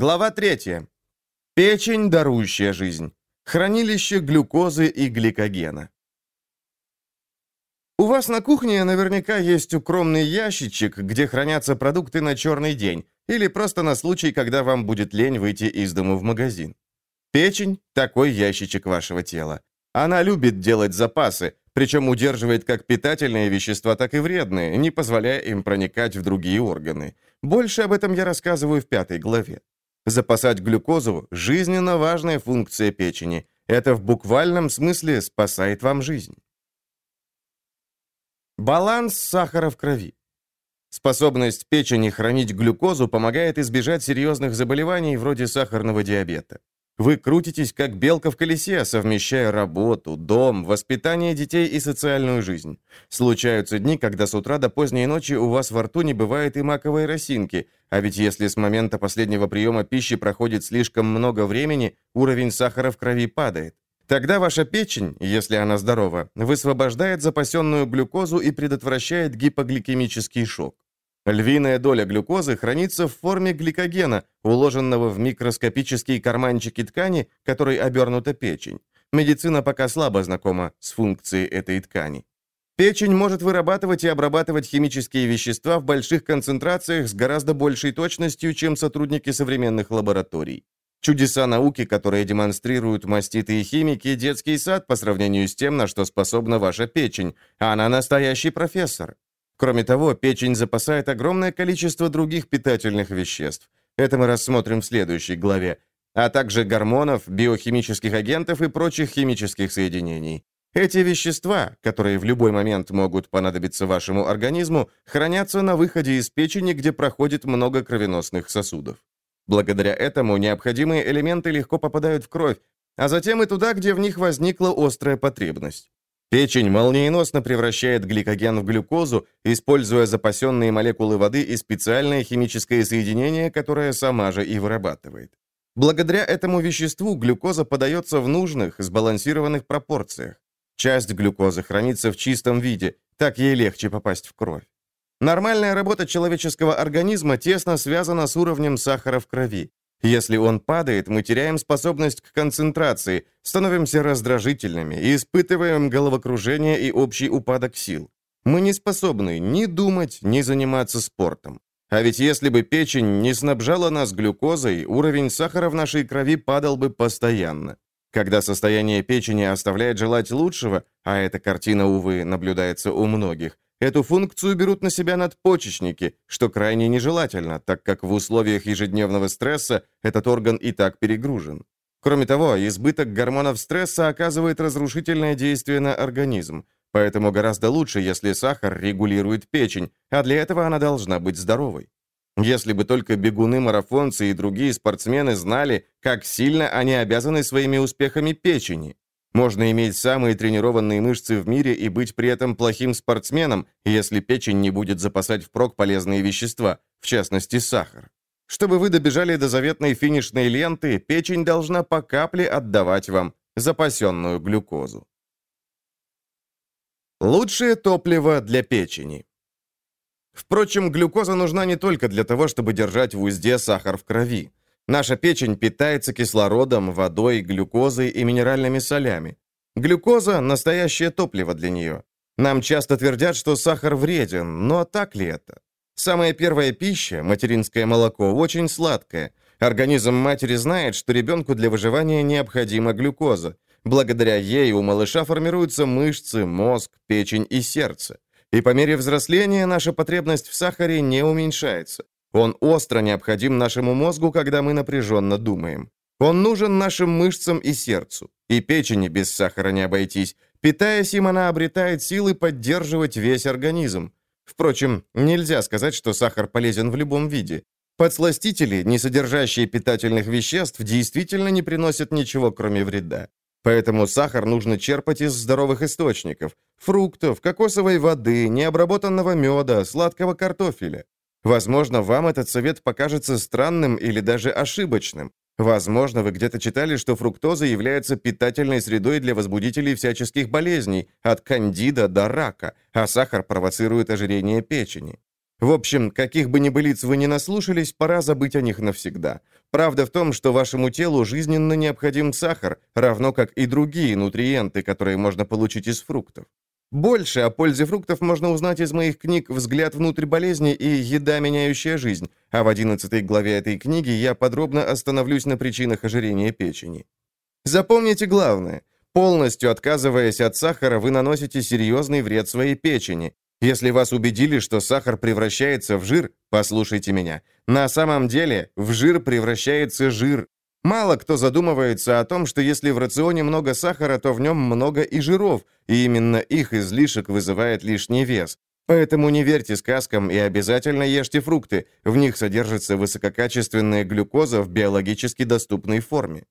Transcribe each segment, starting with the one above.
Глава 3. Печень, дарующая жизнь. Хранилище глюкозы и гликогена. У вас на кухне наверняка есть укромный ящичек, где хранятся продукты на черный день, или просто на случай, когда вам будет лень выйти из дому в магазин. Печень – такой ящичек вашего тела. Она любит делать запасы, причем удерживает как питательные вещества, так и вредные, не позволяя им проникать в другие органы. Больше об этом я рассказываю в пятой главе. Запасать глюкозу – жизненно важная функция печени. Это в буквальном смысле спасает вам жизнь. Баланс сахара в крови. Способность печени хранить глюкозу помогает избежать серьезных заболеваний вроде сахарного диабета. Вы крутитесь, как белка в колесе, совмещая работу, дом, воспитание детей и социальную жизнь. Случаются дни, когда с утра до поздней ночи у вас во рту не бывает и маковой росинки, а ведь если с момента последнего приема пищи проходит слишком много времени, уровень сахара в крови падает. Тогда ваша печень, если она здорова, высвобождает запасенную глюкозу и предотвращает гипогликемический шок. Львиная доля глюкозы хранится в форме гликогена, уложенного в микроскопические карманчики ткани, которой обернута печень. Медицина пока слабо знакома с функцией этой ткани. Печень может вырабатывать и обрабатывать химические вещества в больших концентрациях с гораздо большей точностью, чем сотрудники современных лабораторий. Чудеса науки, которые демонстрируют маститые химики, детский сад по сравнению с тем, на что способна ваша печень. Она настоящий профессор. Кроме того, печень запасает огромное количество других питательных веществ. Это мы рассмотрим в следующей главе, а также гормонов, биохимических агентов и прочих химических соединений. Эти вещества, которые в любой момент могут понадобиться вашему организму, хранятся на выходе из печени, где проходит много кровеносных сосудов. Благодаря этому необходимые элементы легко попадают в кровь, а затем и туда, где в них возникла острая потребность. Печень молниеносно превращает гликоген в глюкозу, используя запасенные молекулы воды и специальное химическое соединение, которое сама же и вырабатывает. Благодаря этому веществу глюкоза подается в нужных, сбалансированных пропорциях. Часть глюкозы хранится в чистом виде, так ей легче попасть в кровь. Нормальная работа человеческого организма тесно связана с уровнем сахара в крови. Если он падает, мы теряем способность к концентрации, становимся раздражительными и испытываем головокружение и общий упадок сил. Мы не способны ни думать, ни заниматься спортом. А ведь если бы печень не снабжала нас глюкозой, уровень сахара в нашей крови падал бы постоянно. Когда состояние печени оставляет желать лучшего, а эта картина, увы, наблюдается у многих, Эту функцию берут на себя надпочечники, что крайне нежелательно, так как в условиях ежедневного стресса этот орган и так перегружен. Кроме того, избыток гормонов стресса оказывает разрушительное действие на организм, поэтому гораздо лучше, если сахар регулирует печень, а для этого она должна быть здоровой. Если бы только бегуны-марафонцы и другие спортсмены знали, как сильно они обязаны своими успехами печени. Можно иметь самые тренированные мышцы в мире и быть при этом плохим спортсменом, если печень не будет запасать впрок полезные вещества, в частности сахар. Чтобы вы добежали до заветной финишной ленты, печень должна по капле отдавать вам запасенную глюкозу. Лучшее топливо для печени. Впрочем, глюкоза нужна не только для того, чтобы держать в узде сахар в крови. Наша печень питается кислородом, водой, глюкозой и минеральными солями. Глюкоза – настоящее топливо для нее. Нам часто твердят, что сахар вреден, но так ли это? Самая первая пища, материнское молоко, очень сладкое. Организм матери знает, что ребенку для выживания необходима глюкоза. Благодаря ей у малыша формируются мышцы, мозг, печень и сердце. И по мере взросления наша потребность в сахаре не уменьшается. Он остро необходим нашему мозгу, когда мы напряженно думаем. Он нужен нашим мышцам и сердцу. И печени без сахара не обойтись. Питаясь им, она обретает силы поддерживать весь организм. Впрочем, нельзя сказать, что сахар полезен в любом виде. Подсластители, не содержащие питательных веществ, действительно не приносят ничего, кроме вреда. Поэтому сахар нужно черпать из здоровых источников. Фруктов, кокосовой воды, необработанного меда, сладкого картофеля. Возможно, вам этот совет покажется странным или даже ошибочным. Возможно, вы где-то читали, что фруктоза является питательной средой для возбудителей всяческих болезней, от кандида до рака, а сахар провоцирует ожирение печени. В общем, каких бы небылиц вы ни наслушались, пора забыть о них навсегда. Правда в том, что вашему телу жизненно необходим сахар, равно как и другие нутриенты, которые можно получить из фруктов. Больше о пользе фруктов можно узнать из моих книг «Взгляд внутрь болезни» и «Еда, меняющая жизнь», а в 11 главе этой книги я подробно остановлюсь на причинах ожирения печени. Запомните главное. Полностью отказываясь от сахара, вы наносите серьезный вред своей печени. Если вас убедили, что сахар превращается в жир, послушайте меня. На самом деле в жир превращается жир. Мало кто задумывается о том, что если в рационе много сахара, то в нем много и жиров, и именно их излишек вызывает лишний вес. Поэтому не верьте сказкам и обязательно ешьте фрукты. В них содержится высококачественная глюкоза в биологически доступной форме.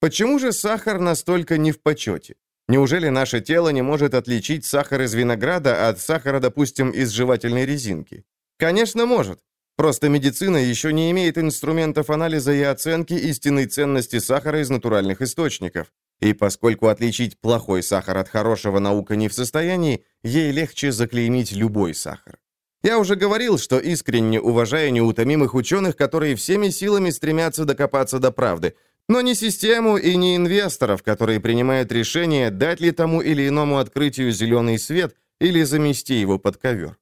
Почему же сахар настолько не в почете? Неужели наше тело не может отличить сахар из винограда от сахара, допустим, из жевательной резинки? Конечно, может. Просто медицина еще не имеет инструментов анализа и оценки истинной ценности сахара из натуральных источников. И поскольку отличить плохой сахар от хорошего наука не в состоянии, ей легче заклеймить любой сахар. Я уже говорил, что искренне уважаю неутомимых ученых, которые всеми силами стремятся докопаться до правды, но не систему и не инвесторов, которые принимают решение, дать ли тому или иному открытию зеленый свет или замести его под ковер.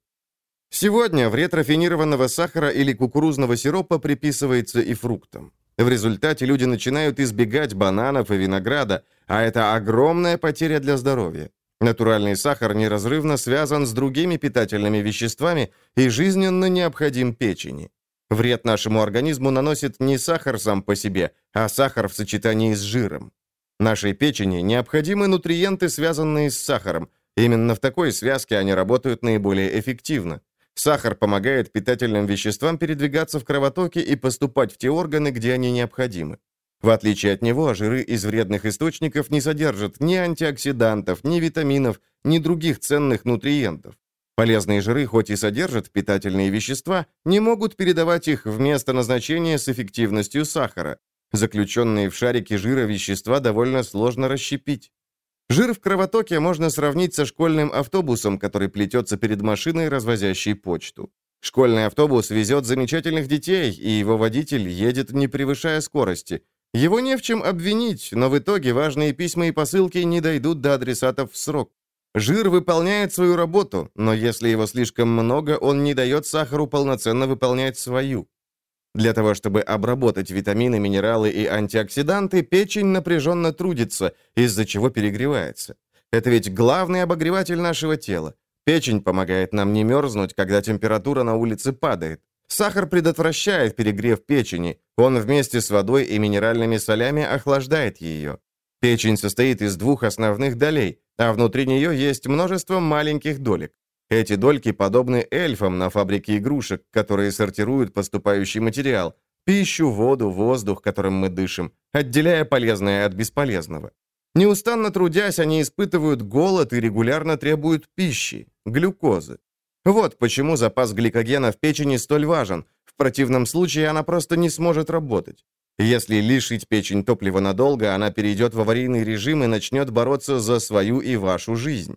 Сегодня вред рафинированного сахара или кукурузного сиропа приписывается и фруктам. В результате люди начинают избегать бананов и винограда, а это огромная потеря для здоровья. Натуральный сахар неразрывно связан с другими питательными веществами и жизненно необходим печени. Вред нашему организму наносит не сахар сам по себе, а сахар в сочетании с жиром. Нашей печени необходимы нутриенты, связанные с сахаром. Именно в такой связке они работают наиболее эффективно. Сахар помогает питательным веществам передвигаться в кровотоке и поступать в те органы, где они необходимы. В отличие от него, жиры из вредных источников не содержат ни антиоксидантов, ни витаминов, ни других ценных нутриентов. Полезные жиры, хоть и содержат питательные вещества, не могут передавать их в место назначения с эффективностью сахара. Заключенные в шарике жира вещества довольно сложно расщепить. Жир в кровотоке можно сравнить со школьным автобусом, который плетется перед машиной, развозящей почту. Школьный автобус везет замечательных детей, и его водитель едет, не превышая скорости. Его не в чем обвинить, но в итоге важные письма и посылки не дойдут до адресатов в срок. Жир выполняет свою работу, но если его слишком много, он не дает сахару полноценно выполнять свою. Для того, чтобы обработать витамины, минералы и антиоксиданты, печень напряженно трудится, из-за чего перегревается. Это ведь главный обогреватель нашего тела. Печень помогает нам не мерзнуть, когда температура на улице падает. Сахар предотвращает перегрев печени. Он вместе с водой и минеральными солями охлаждает ее. Печень состоит из двух основных долей, а внутри нее есть множество маленьких долек. Эти дольки подобны эльфам на фабрике игрушек, которые сортируют поступающий материал, пищу, воду, воздух, которым мы дышим, отделяя полезное от бесполезного. Неустанно трудясь, они испытывают голод и регулярно требуют пищи, глюкозы. Вот почему запас гликогена в печени столь важен. В противном случае она просто не сможет работать. Если лишить печень топлива надолго, она перейдет в аварийный режим и начнет бороться за свою и вашу жизнь.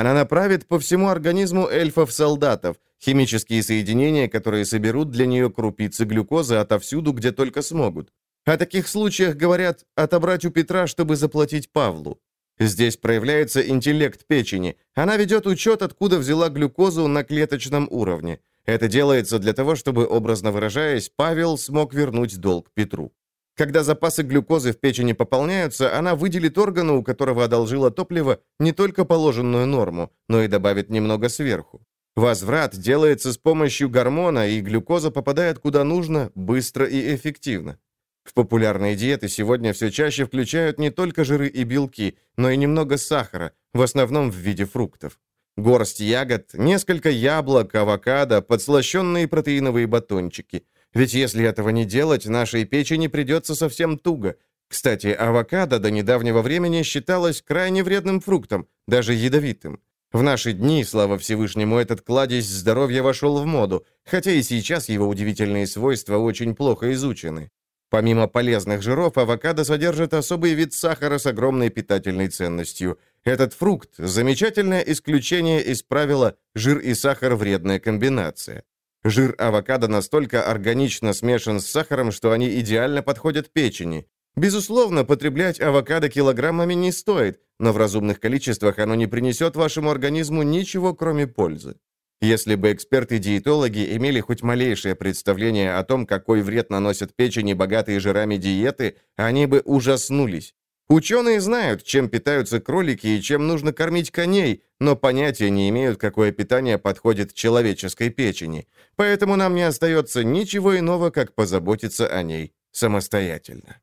Она направит по всему организму эльфов-солдатов, химические соединения, которые соберут для нее крупицы глюкозы отовсюду, где только смогут. О таких случаях говорят «отобрать у Петра, чтобы заплатить Павлу». Здесь проявляется интеллект печени. Она ведет учет, откуда взяла глюкозу на клеточном уровне. Это делается для того, чтобы, образно выражаясь, Павел смог вернуть долг Петру. Когда запасы глюкозы в печени пополняются, она выделит органу, у которого одолжила топливо, не только положенную норму, но и добавит немного сверху. Возврат делается с помощью гормона, и глюкоза попадает куда нужно, быстро и эффективно. В популярные диеты сегодня все чаще включают не только жиры и белки, но и немного сахара, в основном в виде фруктов. Горсть ягод, несколько яблок, авокадо, подслащенные протеиновые батончики. Ведь если этого не делать, нашей печени придется совсем туго. Кстати, авокадо до недавнего времени считалось крайне вредным фруктом, даже ядовитым. В наши дни, слава Всевышнему, этот кладезь здоровья вошел в моду, хотя и сейчас его удивительные свойства очень плохо изучены. Помимо полезных жиров, авокадо содержит особый вид сахара с огромной питательной ценностью. Этот фрукт – замечательное исключение из правила «жир и сахар – вредная комбинация». Жир авокадо настолько органично смешан с сахаром, что они идеально подходят печени. Безусловно, потреблять авокадо килограммами не стоит, но в разумных количествах оно не принесет вашему организму ничего, кроме пользы. Если бы эксперты-диетологи имели хоть малейшее представление о том, какой вред наносят печени богатые жирами диеты, они бы ужаснулись. Ученые знают, чем питаются кролики и чем нужно кормить коней, но понятия не имеют, какое питание подходит человеческой печени. Поэтому нам не остается ничего иного, как позаботиться о ней самостоятельно.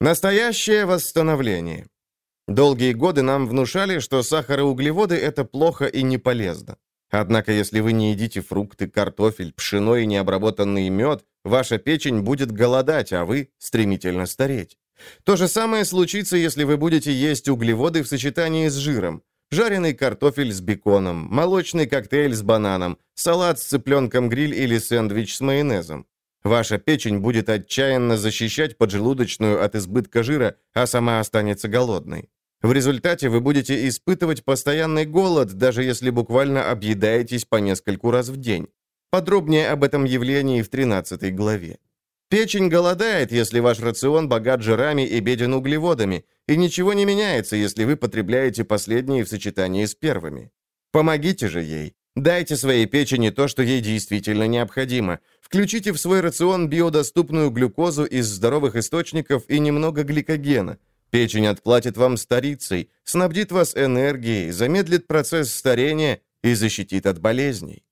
Настоящее восстановление. Долгие годы нам внушали, что сахар и углеводы – это плохо и не полезно. Однако, если вы не едите фрукты, картофель, пшено и необработанный мед, ваша печень будет голодать, а вы стремительно стареть. То же самое случится, если вы будете есть углеводы в сочетании с жиром. Жареный картофель с беконом, молочный коктейль с бананом, салат с цыпленком гриль или сэндвич с майонезом. Ваша печень будет отчаянно защищать поджелудочную от избытка жира, а сама останется голодной. В результате вы будете испытывать постоянный голод, даже если буквально объедаетесь по нескольку раз в день. Подробнее об этом явлении в 13 главе. Печень голодает, если ваш рацион богат жирами и беден углеводами, и ничего не меняется, если вы потребляете последние в сочетании с первыми. Помогите же ей. Дайте своей печени то, что ей действительно необходимо. Включите в свой рацион биодоступную глюкозу из здоровых источников и немного гликогена. Печень отплатит вам старицей, снабдит вас энергией, замедлит процесс старения и защитит от болезней.